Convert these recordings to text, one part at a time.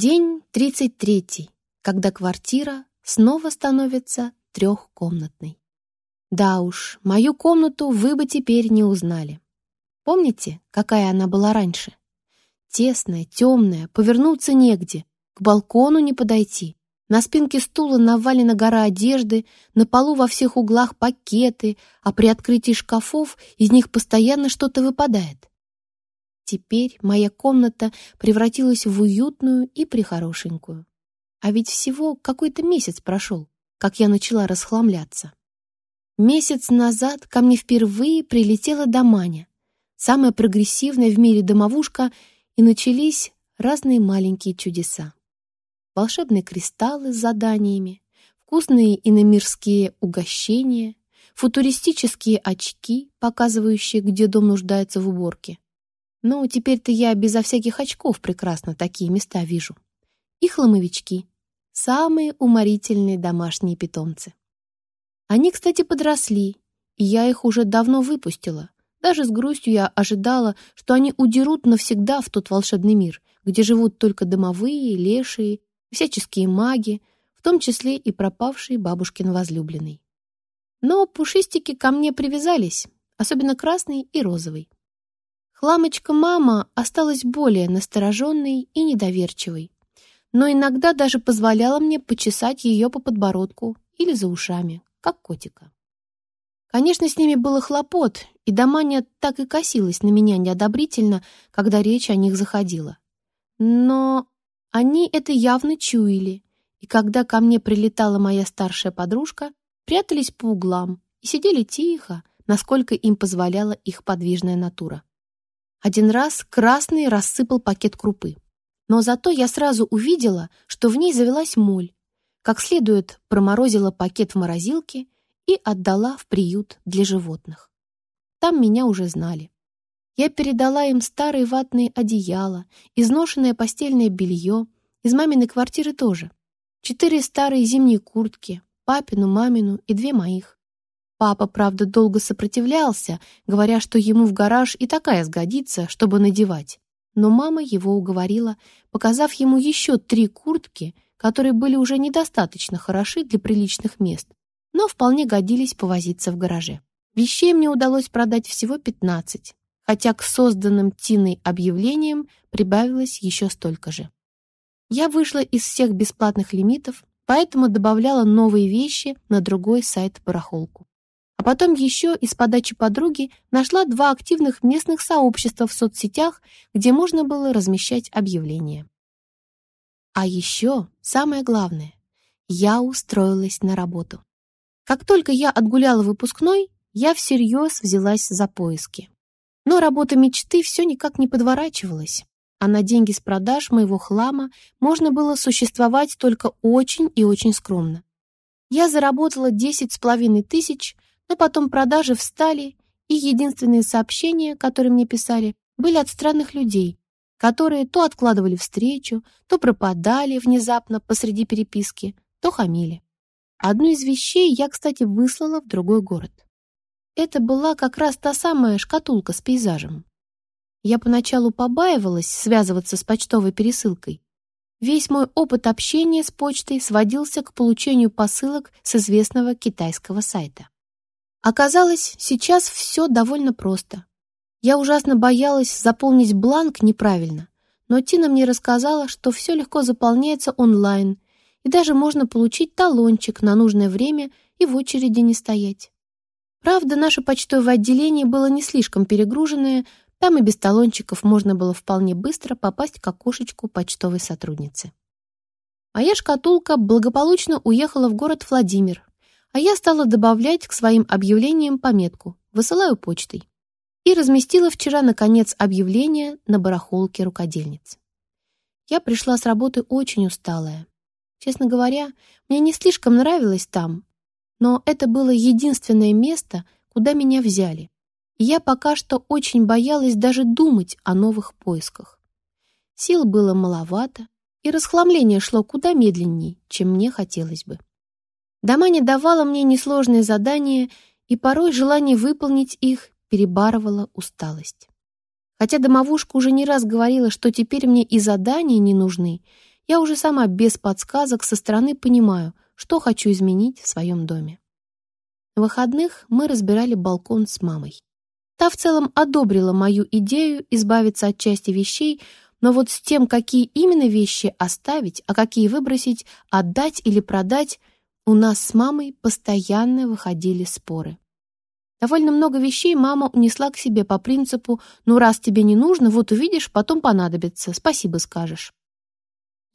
День 33, когда квартира снова становится трехкомнатной. Да уж, мою комнату вы бы теперь не узнали. Помните, какая она была раньше? Тесная, темная, повернуться негде, к балкону не подойти. На спинке стула навалена гора одежды, на полу во всех углах пакеты, а при открытии шкафов из них постоянно что-то выпадает. Теперь моя комната превратилась в уютную и прихорошенькую. А ведь всего какой-то месяц прошел, как я начала расхламляться. Месяц назад ко мне впервые прилетела Доманя, самая прогрессивная в мире домовушка, и начались разные маленькие чудеса. Волшебные кристаллы с заданиями, вкусные иномирские угощения, футуристические очки, показывающие, где дом нуждается в уборке. Ну, теперь-то я безо всяких очков прекрасно такие места вижу. И хламовички. Самые уморительные домашние питомцы. Они, кстати, подросли, и я их уже давно выпустила. Даже с грустью я ожидала, что они удерут навсегда в тот волшебный мир, где живут только домовые, лешие, всяческие маги, в том числе и пропавший бабушкин возлюбленный. Но пушистики ко мне привязались, особенно красный и розовый. Хламочка-мама осталась более настороженной и недоверчивой, но иногда даже позволяла мне почесать ее по подбородку или за ушами, как котика. Конечно, с ними было хлопот, и Доманя так и косилась на меня неодобрительно, когда речь о них заходила. Но они это явно чуяли, и когда ко мне прилетала моя старшая подружка, прятались по углам и сидели тихо, насколько им позволяла их подвижная натура. Один раз красный рассыпал пакет крупы. Но зато я сразу увидела, что в ней завелась моль. Как следует проморозила пакет в морозилке и отдала в приют для животных. Там меня уже знали. Я передала им старые ватные одеяла, изношенное постельное белье, из маминой квартиры тоже. Четыре старые зимние куртки, папину, мамину и две моих. Папа, правда, долго сопротивлялся, говоря, что ему в гараж и такая сгодится, чтобы надевать. Но мама его уговорила, показав ему еще три куртки, которые были уже недостаточно хороши для приличных мест, но вполне годились повозиться в гараже. Вещей мне удалось продать всего 15, хотя к созданным Тиной объявлениям прибавилось еще столько же. Я вышла из всех бесплатных лимитов, поэтому добавляла новые вещи на другой сайт-барахолку. А потом еще из подачи подруги нашла два активных местных сообщества в соцсетях, где можно было размещать объявления. А еще, самое главное, я устроилась на работу. Как только я отгуляла выпускной, я всерьез взялась за поиски. Но работа мечты все никак не подворачивалась, а на деньги с продаж моего хлама можно было существовать только очень и очень скромно. Я заработала десять с половиной тысяч, но потом продажи встали, и единственные сообщения, которые мне писали, были от странных людей, которые то откладывали встречу, то пропадали внезапно посреди переписки, то хамили. Одну из вещей я, кстати, выслала в другой город. Это была как раз та самая шкатулка с пейзажем. Я поначалу побаивалась связываться с почтовой пересылкой. Весь мой опыт общения с почтой сводился к получению посылок с известного китайского сайта. Оказалось, сейчас все довольно просто. Я ужасно боялась заполнить бланк неправильно, но Тина мне рассказала, что все легко заполняется онлайн, и даже можно получить талончик на нужное время и в очереди не стоять. Правда, наше почтовое отделение было не слишком перегруженное, там и без талончиков можно было вполне быстро попасть к окошечку почтовой сотрудницы. Моя шкатулка благополучно уехала в город Владимир, а я стала добавлять к своим объявлениям пометку «Высылаю почтой» и разместила вчера, наконец, объявление на барахолке рукодельниц. Я пришла с работы очень усталая. Честно говоря, мне не слишком нравилось там, но это было единственное место, куда меня взяли, и я пока что очень боялась даже думать о новых поисках. Сил было маловато, и расхламление шло куда медленней, чем мне хотелось бы. Дома не давала мне несложные задания, и порой желание выполнить их перебарывало усталость. Хотя домовушка уже не раз говорила, что теперь мне и задания не нужны, я уже сама без подсказок со стороны понимаю, что хочу изменить в своем доме. На выходных мы разбирали балкон с мамой. Та в целом одобрила мою идею избавиться от части вещей, но вот с тем, какие именно вещи оставить, а какие выбросить, отдать или продать, у нас с мамой постоянно выходили споры. Довольно много вещей мама унесла к себе по принципу «ну раз тебе не нужно, вот увидишь, потом понадобится, спасибо скажешь».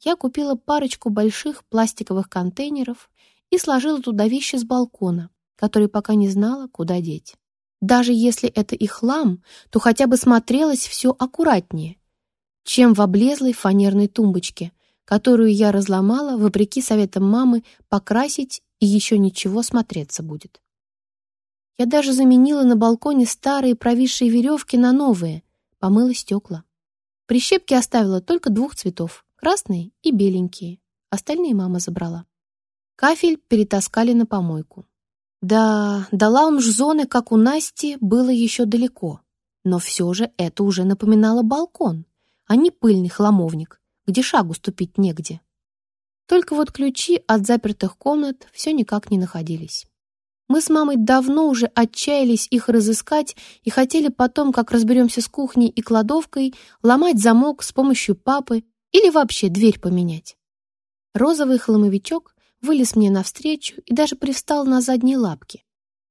Я купила парочку больших пластиковых контейнеров и сложила туда вещи с балкона, которые пока не знала, куда деть. Даже если это и хлам, то хотя бы смотрелось все аккуратнее, чем в облезлой фанерной тумбочке, которую я разломала, вопреки советам мамы, покрасить и еще ничего смотреться будет. Я даже заменила на балконе старые провисшие веревки на новые, помыла стекла. Прищепки оставила только двух цветов, красные и беленькие. Остальные мама забрала. Кафель перетаскали на помойку. Да, до лаунж-зоны, как у Насти, было еще далеко. Но все же это уже напоминало балкон, а не пыльный хламовник, где шагу ступить негде. Только вот ключи от запертых комнат все никак не находились. Мы с мамой давно уже отчаялись их разыскать и хотели потом, как разберемся с кухней и кладовкой, ломать замок с помощью папы или вообще дверь поменять. Розовый хламовичок вылез мне навстречу и даже привстал на задние лапки.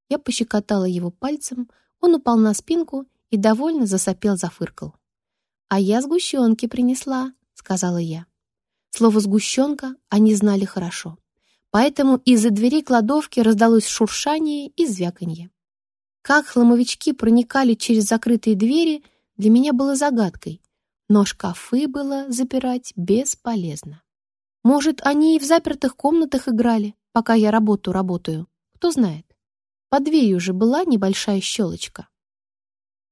Я пощекотала его пальцем, он упал на спинку и довольно засопел, зафыркал. «А я сгущенки принесла», — сказала я. Слово «сгущенка» они знали хорошо, поэтому из-за дверей кладовки раздалось шуршание и звяканье. Как хламовички проникали через закрытые двери, для меня было загадкой, но шкафы было запирать бесполезно. Может, они и в запертых комнатах играли, пока я работу работаю. Кто знает. Под дверью же была небольшая щелочка.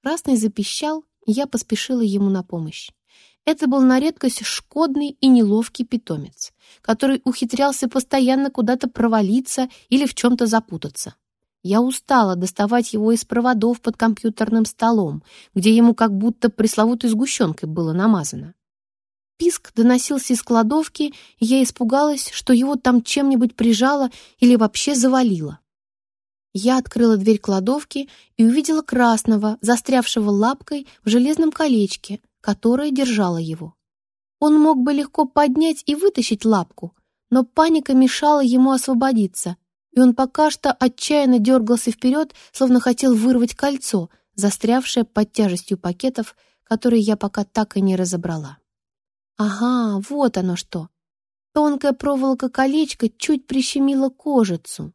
Красный запищал, и я поспешила ему на помощь. Это был на редкость шкодный и неловкий питомец, который ухитрялся постоянно куда-то провалиться или в чем-то запутаться. Я устала доставать его из проводов под компьютерным столом, где ему как будто пресловутой сгущенкой было намазано. Писк доносился из кладовки, и я испугалась, что его там чем-нибудь прижало или вообще завалило. Я открыла дверь кладовки и увидела красного, застрявшего лапкой в железном колечке, которое держало его. Он мог бы легко поднять и вытащить лапку, но паника мешала ему освободиться, и он пока что отчаянно дергался вперед, словно хотел вырвать кольцо, застрявшее под тяжестью пакетов, которые я пока так и не разобрала. Ага, вот оно что. Тонкая проволока-колечко чуть прищемила кожицу.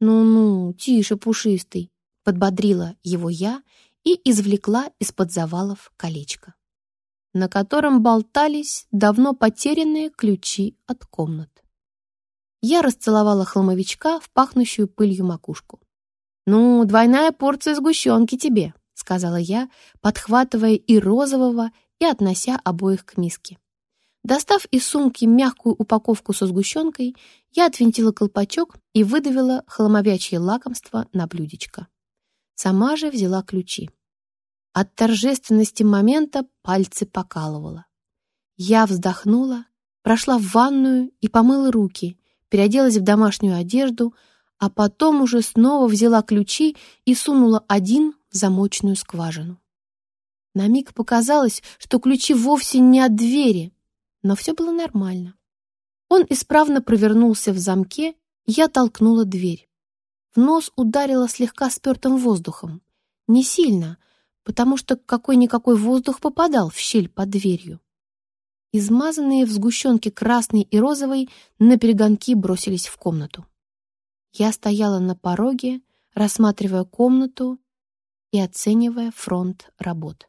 «Ну-ну, тише, пушистый», — подбодрила его я и извлекла из-под завалов колечко, на котором болтались давно потерянные ключи от комнат. Я расцеловала хламовичка в пахнущую пылью макушку. «Ну, двойная порция сгущенки тебе», — сказала я, подхватывая и розового, и относя обоих к миске. Достав из сумки мягкую упаковку со сгущенкой, я отвинтила колпачок и выдавила хламовячье лакомство на блюдечко. Сама же взяла ключи. От торжественности момента пальцы покалывало. Я вздохнула, прошла в ванную и помыла руки, переоделась в домашнюю одежду, а потом уже снова взяла ключи и сунула один в замочную скважину. На миг показалось, что ключи вовсе не от двери, но все было нормально. Он исправно провернулся в замке, я толкнула дверь. В нос ударило слегка спертым воздухом. Не сильно, потому что какой-никакой воздух попадал в щель под дверью. Измазанные в сгущенке красный и розовый на перегонки бросились в комнату. Я стояла на пороге, рассматривая комнату и оценивая фронт работ.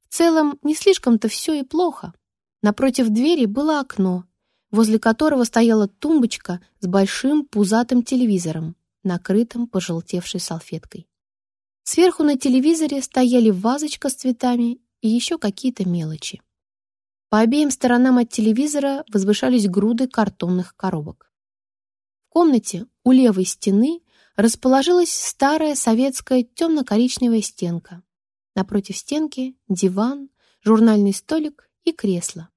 В целом, не слишком-то все и плохо. Напротив двери было окно, возле которого стояла тумбочка с большим пузатым телевизором, накрытым пожелтевшей салфеткой. Сверху на телевизоре стояли вазочка с цветами и еще какие-то мелочи. По обеим сторонам от телевизора возвышались груды картонных коробок. В комнате у левой стены расположилась старая советская темно-коричневая стенка. Напротив стенки — диван, журнальный столик и кресло.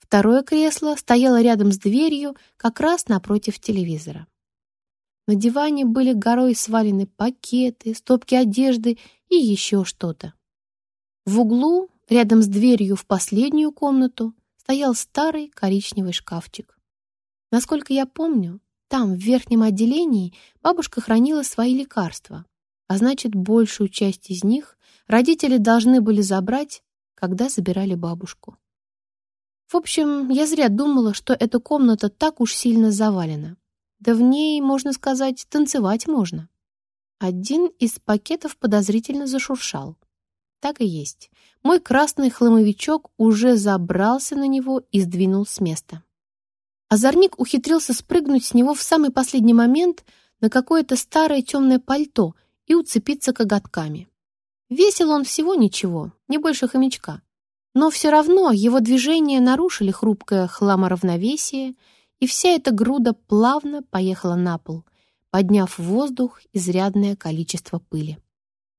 Второе кресло стояло рядом с дверью, как раз напротив телевизора. На диване были горой свалены пакеты, стопки одежды и еще что-то. В углу, рядом с дверью в последнюю комнату, стоял старый коричневый шкафчик. Насколько я помню, там, в верхнем отделении, бабушка хранила свои лекарства, а значит, большую часть из них родители должны были забрать, когда забирали бабушку. В общем, я зря думала, что эта комната так уж сильно завалена. Да в ней, можно сказать, танцевать можно. Один из пакетов подозрительно зашуршал. Так и есть. Мой красный хламовичок уже забрался на него и сдвинул с места. Озорник ухитрился спрыгнуть с него в самый последний момент на какое-то старое темное пальто и уцепиться коготками. Весил он всего ничего, не больше хомячка. Но все равно его движения нарушили хрупкое хламоравновесие, и вся эта груда плавно поехала на пол, подняв в воздух изрядное количество пыли.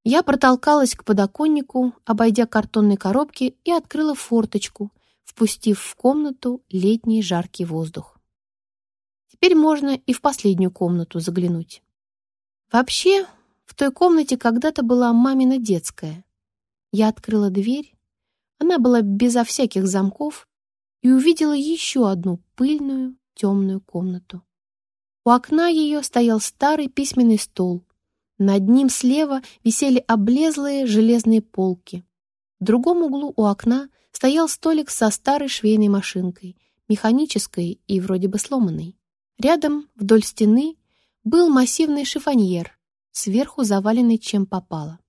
Я протолкалась к подоконнику, обойдя картонные коробки, и открыла форточку, впустив в комнату летний жаркий воздух. Теперь можно и в последнюю комнату заглянуть. Вообще, в той комнате когда-то была мамина детская. Я открыла дверь, она была безо всяких замков, и увидела еще одну пыльную, темную комнату. У окна ее стоял старый письменный стол. Над ним слева висели облезлые железные полки. В другом углу у окна стоял столик со старой швейной машинкой, механической и вроде бы сломанной. Рядом, вдоль стены, был массивный шифоньер, сверху заваленный чем попало,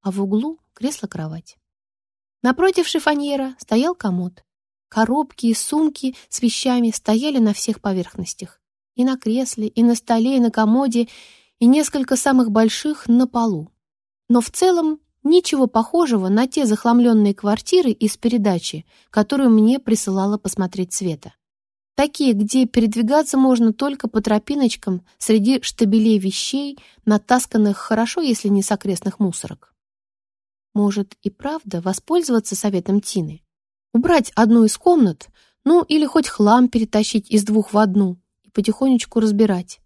а в углу кресло-кровать. Напротив шифоньера стоял комод. Коробки и сумки с вещами стояли на всех поверхностях. И на кресле, и на столе, и на комоде, и несколько самых больших на полу. Но в целом Ничего похожего на те захламленные квартиры из передачи, которую мне присылала посмотреть Света. Такие, где передвигаться можно только по тропиночкам среди штабелей вещей, натасканных хорошо, если не с окрестных мусорок. Может и правда воспользоваться советом Тины? Убрать одну из комнат, ну или хоть хлам перетащить из двух в одну и потихонечку разбирать.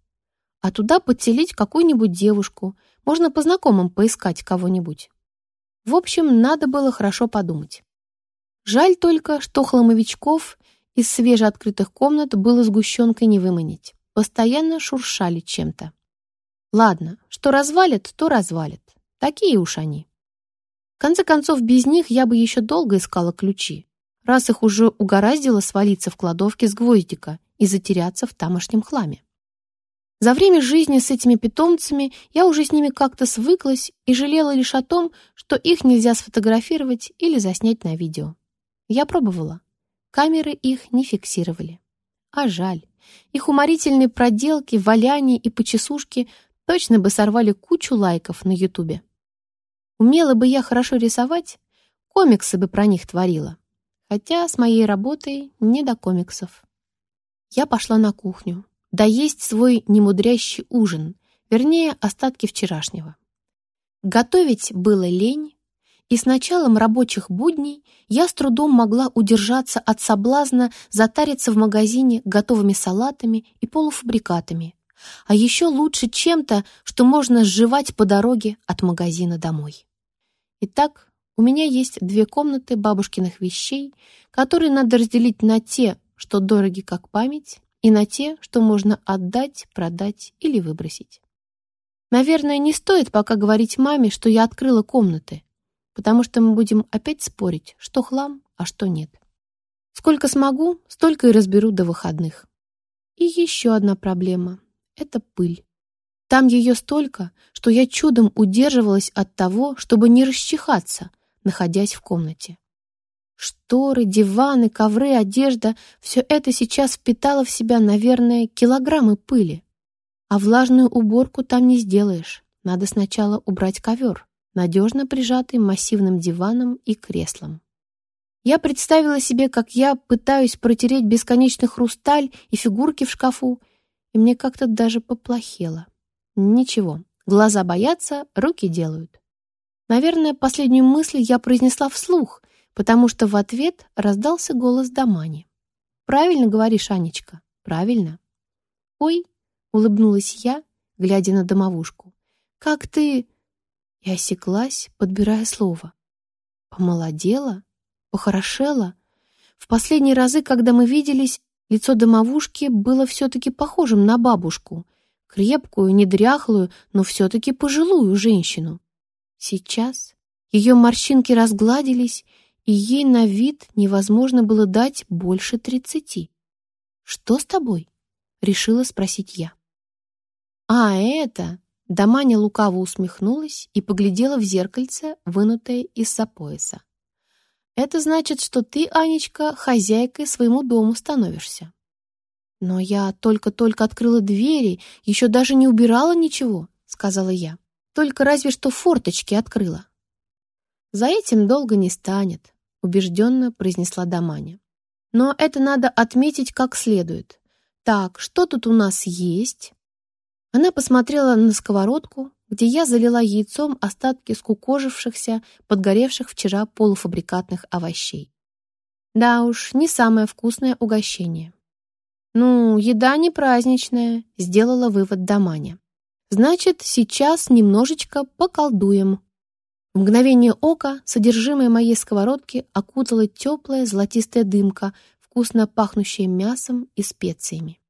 А туда подселить какую-нибудь девушку, можно по знакомым поискать кого-нибудь. В общем, надо было хорошо подумать. Жаль только, что хламовичков из свежеоткрытых комнат было сгущенкой не выманить. Постоянно шуршали чем-то. Ладно, что развалит, то развалит. Такие уж они. В конце концов, без них я бы еще долго искала ключи, раз их уже угораздило свалиться в кладовке с гвоздика и затеряться в тамошнем хламе. За время жизни с этими питомцами я уже с ними как-то свыклась и жалела лишь о том, что их нельзя сфотографировать или заснять на видео. Я пробовала. Камеры их не фиксировали. А жаль. Их уморительные проделки, валяния и почесушки точно бы сорвали кучу лайков на Ютубе. Умела бы я хорошо рисовать, комиксы бы про них творила. Хотя с моей работой не до комиксов. Я пошла на кухню доесть свой немудрящий ужин, вернее, остатки вчерашнего. Готовить было лень, и с началом рабочих будней я с трудом могла удержаться от соблазна затариться в магазине готовыми салатами и полуфабрикатами, а еще лучше чем-то, что можно сживать по дороге от магазина домой. Итак, у меня есть две комнаты бабушкиных вещей, которые надо разделить на те, что дороги как память, и на те, что можно отдать, продать или выбросить. Наверное, не стоит пока говорить маме, что я открыла комнаты, потому что мы будем опять спорить, что хлам, а что нет. Сколько смогу, столько и разберу до выходных. И еще одна проблема — это пыль. Там ее столько, что я чудом удерживалась от того, чтобы не расчихаться, находясь в комнате. Шторы, диваны, ковры, одежда — все это сейчас впитало в себя, наверное, килограммы пыли. А влажную уборку там не сделаешь. Надо сначала убрать ковер, надежно прижатый массивным диваном и креслом. Я представила себе, как я пытаюсь протереть бесконечный хрусталь и фигурки в шкафу, и мне как-то даже поплохело. Ничего, глаза боятся, руки делают. Наверное, последнюю мысль я произнесла вслух, потому что в ответ раздался голос Дамани. Правильно говоришь, Анечка, правильно. Ой, улыбнулась я, глядя на домовушку. Как ты... И осеклась, подбирая слово. Помолодела? Похорошела? В последние разы, когда мы виделись, лицо домовушки было все-таки похожим на бабушку, крепкую, недряхлую, но все-таки пожилую женщину. Сейчас ее морщинки разгладились, и ей на вид невозможно было дать больше тридцати. «Что с тобой?» — решила спросить я. «А, это...» Даманя лукаво усмехнулась и поглядела в зеркальце, вынутое из-за пояса. «Это значит, что ты, Анечка, хозяйкой своему дому становишься». «Но я только-только открыла двери, еще даже не убирала ничего», — сказала я. «Только разве что форточки открыла». «За этим долго не станет», — убежденно произнесла Даманя. «Но это надо отметить как следует. Так, что тут у нас есть?» Она посмотрела на сковородку, где я залила яйцом остатки скукожившихся, подгоревших вчера полуфабрикатных овощей. Да уж, не самое вкусное угощение. «Ну, еда не праздничная», — сделала вывод Даманя. «Значит, сейчас немножечко поколдуем». В мгновение ока содержимое моей сковородки окутала теплая золотистая дымка, вкусно пахнущая мясом и специями.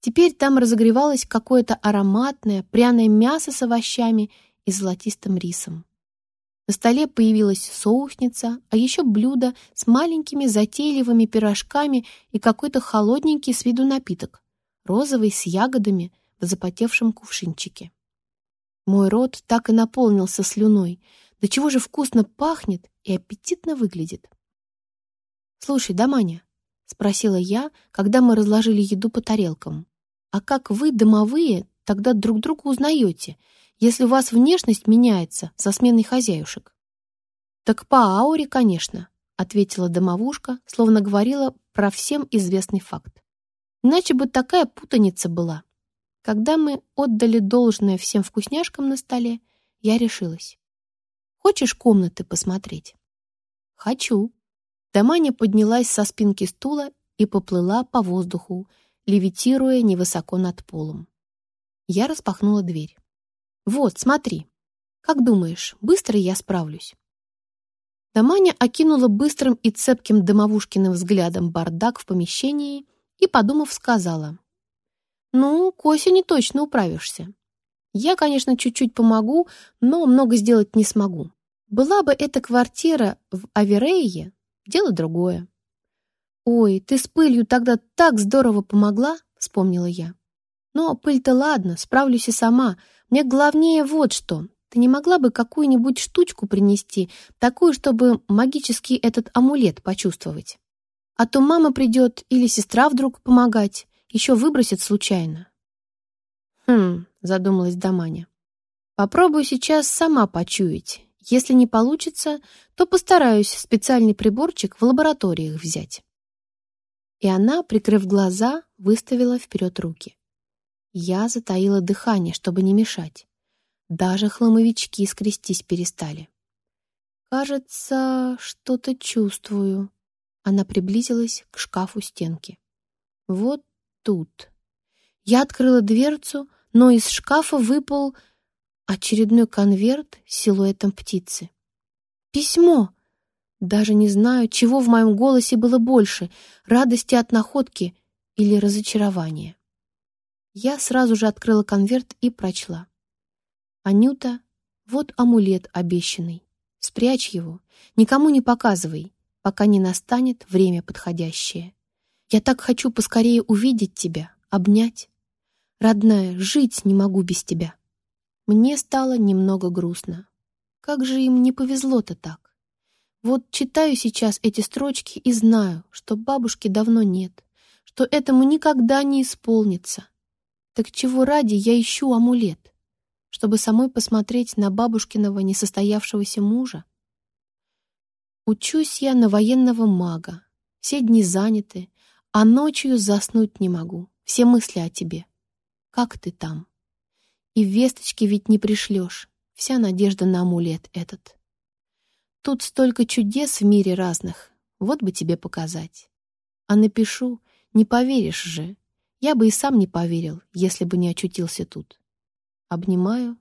Теперь там разогревалось какое-то ароматное, пряное мясо с овощами и золотистым рисом. На столе появилась соусница, а еще блюдо с маленькими затейливыми пирожками и какой-то холодненький с виду напиток, розовый с ягодами в запотевшем кувшинчике. Мой рот так и наполнился слюной. До чего же вкусно пахнет и аппетитно выглядит. «Слушай, Даманя», — спросила я, когда мы разложили еду по тарелкам, а как вы, домовые, тогда друг друга узнаете, если у вас внешность меняется со сменой хозяюшек? Так по ауре, конечно, ответила домовушка, словно говорила про всем известный факт. Иначе бы такая путаница была. Когда мы отдали должное всем вкусняшкам на столе, я решилась. Хочешь комнаты посмотреть? Хочу. Доманя поднялась со спинки стула и поплыла по воздуху, левитируя невысоко над полом. Я распахнула дверь. «Вот, смотри. Как думаешь, быстро я справлюсь?» Доманя окинула быстрым и цепким домовушкиным взглядом бардак в помещении и, подумав, сказала. «Ну, к осени точно управишься. Я, конечно, чуть-чуть помогу, но много сделать не смогу. Была бы эта квартира в Аверее, дело другое. «Ой, ты с пылью тогда так здорово помогла!» — вспомнила я. «Но пыль-то ладно, справлюсь и сама. Мне главнее вот что. Ты не могла бы какую-нибудь штучку принести, такую, чтобы магический этот амулет почувствовать? А то мама придет или сестра вдруг помогать, еще выбросит случайно». «Хм», — задумалась Даманя. «Попробую сейчас сама почуять. Если не получится, то постараюсь специальный приборчик в лабораториях взять» и она, прикрыв глаза, выставила вперед руки. Я затаила дыхание, чтобы не мешать. Даже хламовички скрестись перестали. «Кажется, что-то чувствую». Она приблизилась к шкафу стенки. «Вот тут». Я открыла дверцу, но из шкафа выпал очередной конверт с силуэтом птицы. «Письмо!» Даже не знаю, чего в моем голосе было больше — радости от находки или разочарования. Я сразу же открыла конверт и прочла. «Анюта, вот амулет обещанный. Спрячь его, никому не показывай, пока не настанет время подходящее. Я так хочу поскорее увидеть тебя, обнять. Родная, жить не могу без тебя». Мне стало немного грустно. Как же им не повезло-то так? Вот читаю сейчас эти строчки и знаю, что бабушки давно нет, что этому никогда не исполнится. Так чего ради я ищу амулет? Чтобы самой посмотреть на бабушкиного несостоявшегося мужа? Учусь я на военного мага. Все дни заняты, а ночью заснуть не могу. Все мысли о тебе. Как ты там? И весточки ведь не пришлешь. Вся надежда на амулет этот. Тут столько чудес в мире разных, вот бы тебе показать. А напишу, не поверишь же. Я бы и сам не поверил, если бы не очутился тут. Обнимаю,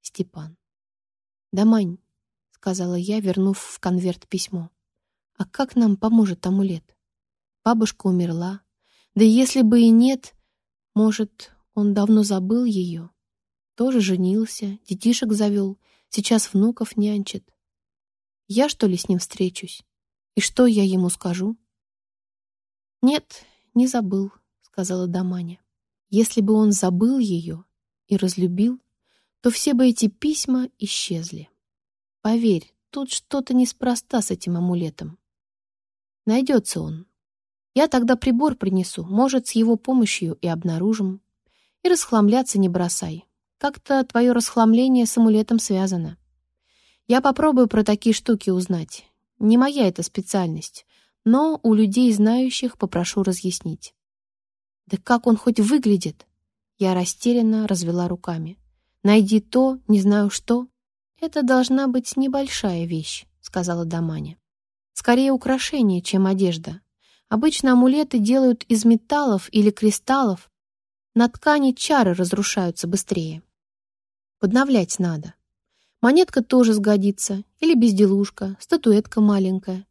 Степан. «Да, Мань», — сказала я, вернув в конверт письмо, «а как нам поможет амулет? Бабушка умерла. Да если бы и нет, может, он давно забыл ее? Тоже женился, детишек завел, сейчас внуков нянчит. Я, что ли, с ним встречусь? И что я ему скажу?» «Нет, не забыл», — сказала Даманя. «Если бы он забыл ее и разлюбил, то все бы эти письма исчезли. Поверь, тут что-то неспроста с этим амулетом. Найдется он. Я тогда прибор принесу, может, с его помощью и обнаружим. И расхламляться не бросай. Как-то твое расхламление с амулетом связано. Я попробую про такие штуки узнать. Не моя эта специальность, но у людей, знающих, попрошу разъяснить. Да как он хоть выглядит? Я растерянно развела руками. Найди то, не знаю что. Это должна быть небольшая вещь, сказала Даманя. Скорее украшение, чем одежда. Обычно амулеты делают из металлов или кристаллов. На ткани чары разрушаются быстрее. Подновлять надо. Монетка тоже сгодится, или безделушка, статуэтка маленькая.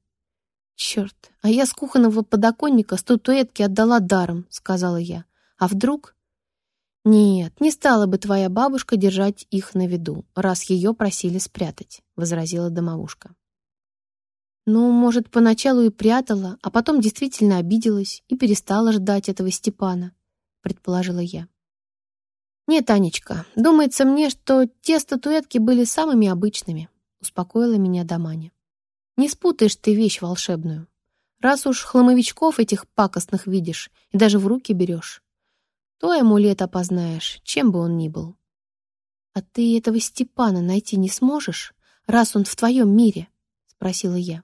«Черт, а я с кухонного подоконника статуэтки отдала даром», — сказала я. «А вдруг...» «Нет, не стала бы твоя бабушка держать их на виду, раз ее просили спрятать», — возразила домовушка. «Ну, может, поначалу и прятала, а потом действительно обиделась и перестала ждать этого Степана», — предположила я. «Нет, Анечка, думается мне, что те статуэтки были самыми обычными», — успокоила меня Даманя. «Не спутаешь ты вещь волшебную. Раз уж хламовичков этих пакостных видишь и даже в руки берешь, то амулет опознаешь, чем бы он ни был. «А ты этого Степана найти не сможешь, раз он в твоем мире?» — спросила я.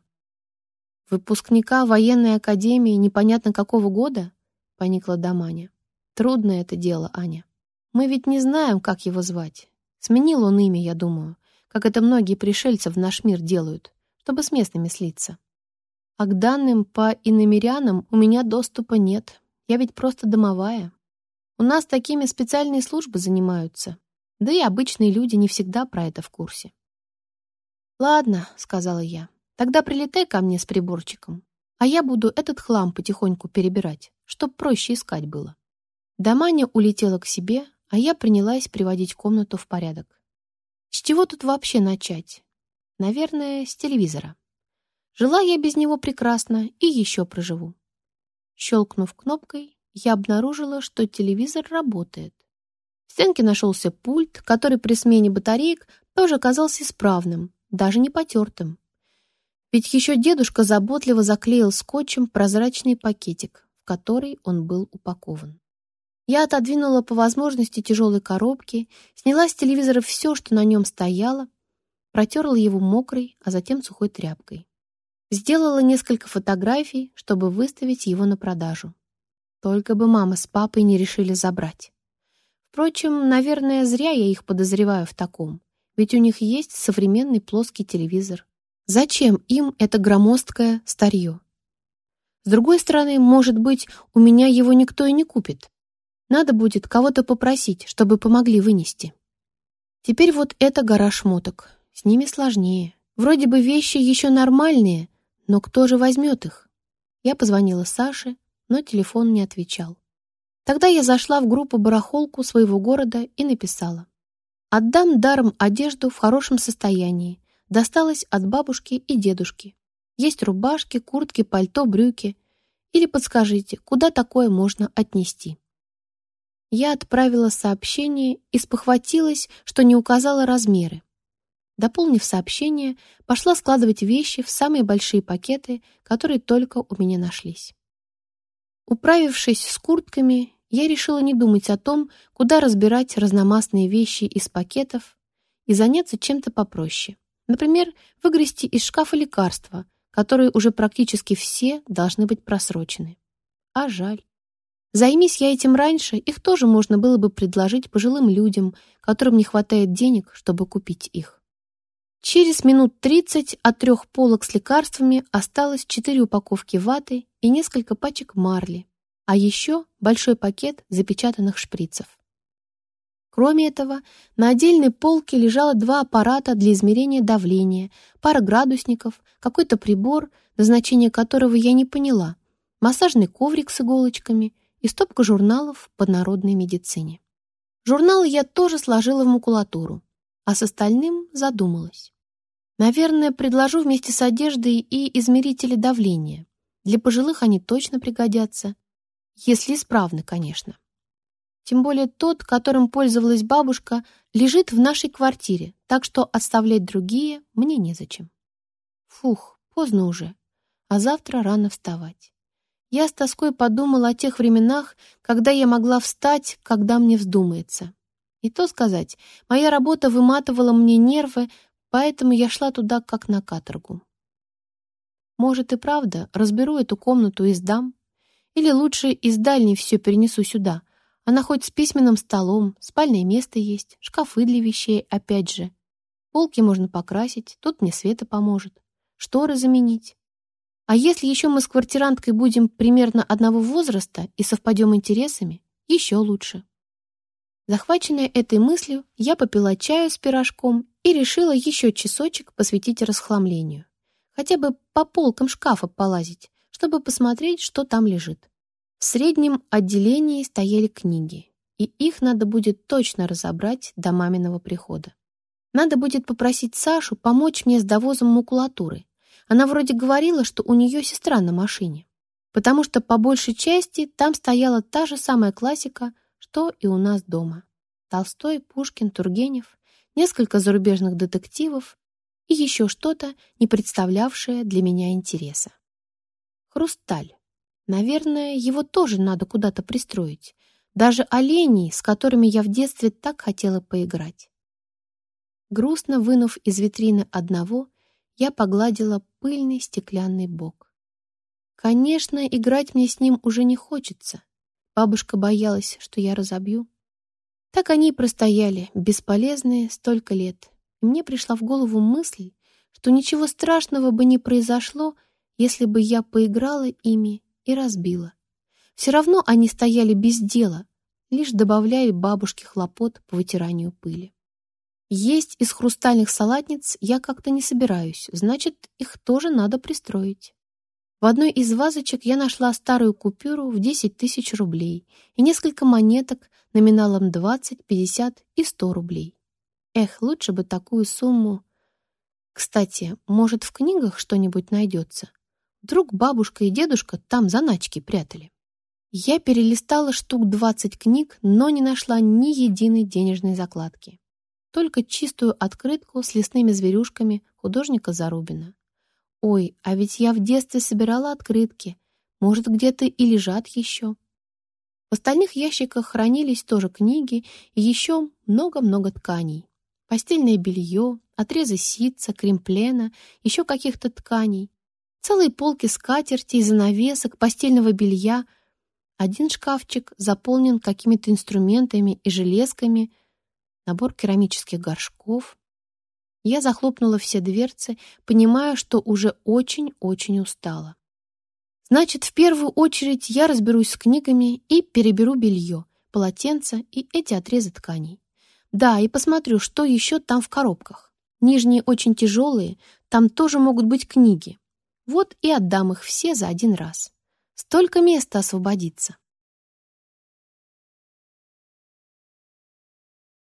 «Выпускника военной академии непонятно какого года?» — поникла Даманя. «Трудно это дело, Аня. Мы ведь не знаем, как его звать. Сменил он имя, я думаю, как это многие пришельцы в наш мир делают, чтобы с местными слиться. А к данным по иномерянам у меня доступа нет. Я ведь просто домовая». У нас такими специальные службы занимаются, да и обычные люди не всегда про это в курсе. «Ладно», — сказала я, — «тогда прилетай ко мне с приборчиком, а я буду этот хлам потихоньку перебирать, чтоб проще искать было». Доманя улетела к себе, а я принялась приводить комнату в порядок. С чего тут вообще начать? Наверное, с телевизора. Жила я без него прекрасно и еще проживу. Щелкнув кнопкой, я обнаружила, что телевизор работает. В стенке нашелся пульт, который при смене батареек тоже оказался исправным, даже не потертым. Ведь еще дедушка заботливо заклеил скотчем прозрачный пакетик, в который он был упакован. Я отодвинула по возможности тяжелые коробки, сняла с телевизора все, что на нем стояло, протерла его мокрой, а затем сухой тряпкой. Сделала несколько фотографий, чтобы выставить его на продажу. Только бы мама с папой не решили забрать. Впрочем, наверное, зря я их подозреваю в таком, ведь у них есть современный плоский телевизор. Зачем им это громоздкое старье? С другой стороны, может быть, у меня его никто и не купит. Надо будет кого-то попросить, чтобы помогли вынести. Теперь вот эта гора шмоток. С ними сложнее. Вроде бы вещи еще нормальные, но кто же возьмет их? Я позвонила Саше, но телефон не отвечал. Тогда я зашла в группу барахолку своего города и написала. «Отдам даром одежду в хорошем состоянии. Досталось от бабушки и дедушки. Есть рубашки, куртки, пальто, брюки. Или подскажите, куда такое можно отнести?» Я отправила сообщение и спохватилась, что не указала размеры. Дополнив сообщение, пошла складывать вещи в самые большие пакеты, которые только у меня нашлись. Управившись с куртками, я решила не думать о том, куда разбирать разномастные вещи из пакетов и заняться чем-то попроще. Например, выгрести из шкафа лекарства, которые уже практически все должны быть просрочены. А жаль. Займись я этим раньше, их тоже можно было бы предложить пожилым людям, которым не хватает денег, чтобы купить их. Через минут тридцать от трех полок с лекарствами осталось четыре упаковки ваты и несколько пачек марли, а еще большой пакет запечатанных шприцев. Кроме этого, на отдельной полке лежало два аппарата для измерения давления, пара градусников, какой-то прибор, назначение которого я не поняла, массажный коврик с иголочками и стопка журналов по народной медицине. Журналы я тоже сложила в макулатуру, а с остальным задумалась. Наверное, предложу вместе с одеждой и измерители давления. Для пожилых они точно пригодятся, если исправны, конечно. Тем более тот, которым пользовалась бабушка, лежит в нашей квартире, так что отставлять другие мне незачем. Фух, поздно уже, а завтра рано вставать. Я с тоской подумала о тех временах, когда я могла встать, когда мне вздумается. И то сказать, моя работа выматывала мне нервы, поэтому я шла туда как на каторгу. Может и правда, разберу эту комнату и сдам, или лучше из дальней все перенесу сюда, она хоть с письменным столом, спальное место есть, шкафы для вещей, опять же. Полки можно покрасить, тут мне Света поможет. Шторы заменить. А если еще мы с квартиранткой будем примерно одного возраста и совпадем интересами, еще лучше. Захваченная этой мыслью, я попила чаю с пирожком и решила еще часочек посвятить расхламлению. Хотя бы по полкам шкафа полазить, чтобы посмотреть, что там лежит. В среднем отделении стояли книги, и их надо будет точно разобрать до маминого прихода. Надо будет попросить Сашу помочь мне с довозом макулатуры. Она вроде говорила, что у нее сестра на машине, потому что по большей части там стояла та же самая классика, что и у нас дома. Толстой, Пушкин, Тургенев, несколько зарубежных детективов и еще что-то, не представлявшее для меня интереса. Хрусталь. Наверное, его тоже надо куда-то пристроить. Даже оленей, с которыми я в детстве так хотела поиграть. Грустно вынув из витрины одного, я погладила пыльный стеклянный бок. Конечно, играть мне с ним уже не хочется. Бабушка боялась, что я разобью. Так они и простояли, бесполезные, столько лет. И мне пришла в голову мысль, что ничего страшного бы не произошло, если бы я поиграла ими и разбила. Все равно они стояли без дела, лишь добавляя бабушке хлопот по вытиранию пыли. Есть из хрустальных салатниц я как-то не собираюсь, значит, их тоже надо пристроить. В одной из вазочек я нашла старую купюру в 10 тысяч рублей и несколько монеток номиналом 20, 50 и 100 рублей. Эх, лучше бы такую сумму... Кстати, может, в книгах что-нибудь найдется? Вдруг бабушка и дедушка там заначки прятали. Я перелистала штук 20 книг, но не нашла ни единой денежной закладки. Только чистую открытку с лесными зверюшками художника Зарубина. Ой, а ведь я в детстве собирала открытки. Может, где-то и лежат еще. В остальных ящиках хранились тоже книги и еще много-много тканей. Постельное белье, отрезы ситца, кремплена, еще каких-то тканей. Целые полки скатертей, занавесок, постельного белья. Один шкафчик заполнен какими-то инструментами и железками, набор керамических горшков. Я захлопнула все дверцы, понимая, что уже очень-очень устала. Значит, в первую очередь я разберусь с книгами и переберу белье, полотенца и эти отрезы тканей. Да, и посмотрю, что еще там в коробках. Нижние очень тяжелые, там тоже могут быть книги. Вот и отдам их все за один раз. Столько места освободится.